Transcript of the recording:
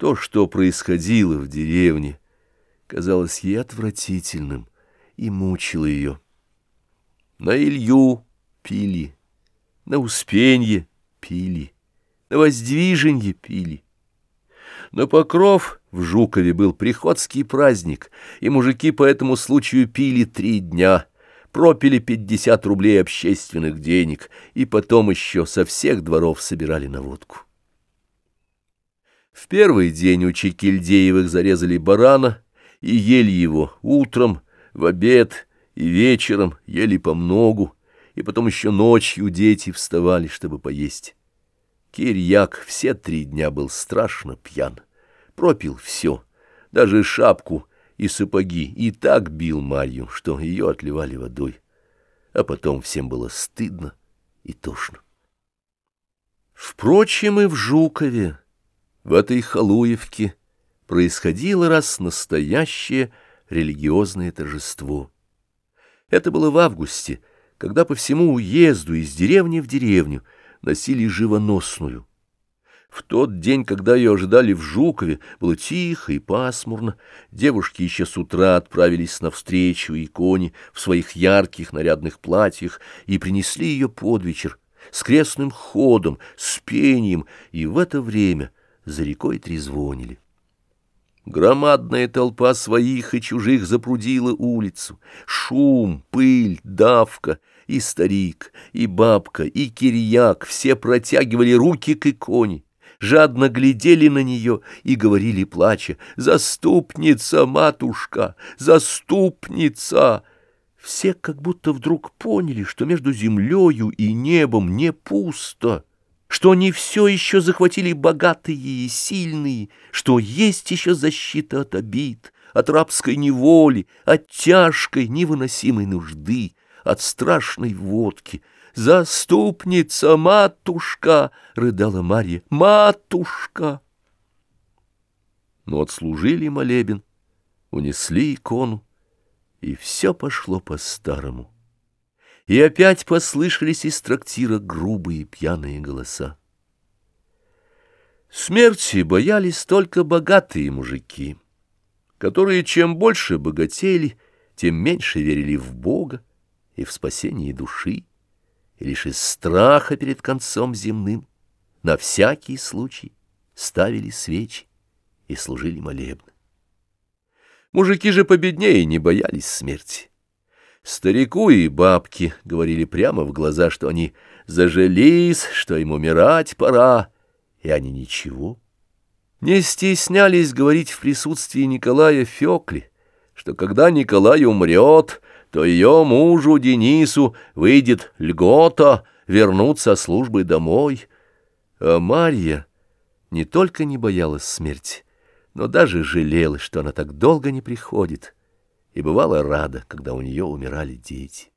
То, что происходило в деревне, казалось ей отвратительным и мучило ее. На Илью пили, на Успенье пили, на Воздвиженье пили. На Покров в Жукове был приходский праздник, и мужики по этому случаю пили три дня, пропили пятьдесят рублей общественных денег, и потом еще со всех дворов собирали на водку. В первый день у Чекильдеевых зарезали барана и ели его утром, в обед и вечером, ели по многу, и потом еще ночью дети вставали, чтобы поесть. Кирьяк все три дня был страшно пьян, пропил все, даже шапку и сапоги, и так бил Марью, что ее отливали водой, а потом всем было стыдно и тошно. Впрочем, и в Жукове в этой Халуевке происходило раз настоящее религиозное торжество. Это было в августе, когда по всему уезду из деревни в деревню носили живоносную. В тот день, когда ее ожидали в Жукове, было тихо и пасмурно. Девушки еще с утра отправились навстречу иконе в своих ярких нарядных платьях и принесли ее под вечер с крестным ходом, с пением, и в это время — за рекой трезвонили. Громадная толпа своих и чужих запрудила улицу. Шум, пыль, давка, и старик, и бабка, и кирьяк все протягивали руки к иконе, жадно глядели на нее и говорили, плача, «Заступница, матушка, заступница!» Все как будто вдруг поняли, что между землею и небом не пусто что они все еще захватили богатые и сильные, что есть еще защита от обид, от рабской неволи, от тяжкой невыносимой нужды, от страшной водки. «Заступница, матушка!» — рыдала Марья. «Матушка!» Но отслужили молебен, унесли икону, и все пошло по-старому и опять послышались из трактира грубые пьяные голоса. Смерти боялись только богатые мужики, которые чем больше богатели, тем меньше верили в Бога и в спасение души, и лишь из страха перед концом земным на всякий случай ставили свечи и служили молебны. Мужики же победнее не боялись смерти. Старику и бабке говорили прямо в глаза, что они зажились, что им умирать пора, и они ничего. Не стеснялись говорить в присутствии Николая Фёкли, что когда Николай умрет, то ее мужу Денису выйдет льгота вернуться со службы домой. А Марья не только не боялась смерти, но даже жалела, что она так долго не приходит — и бывала рада, когда у нее умирали дети.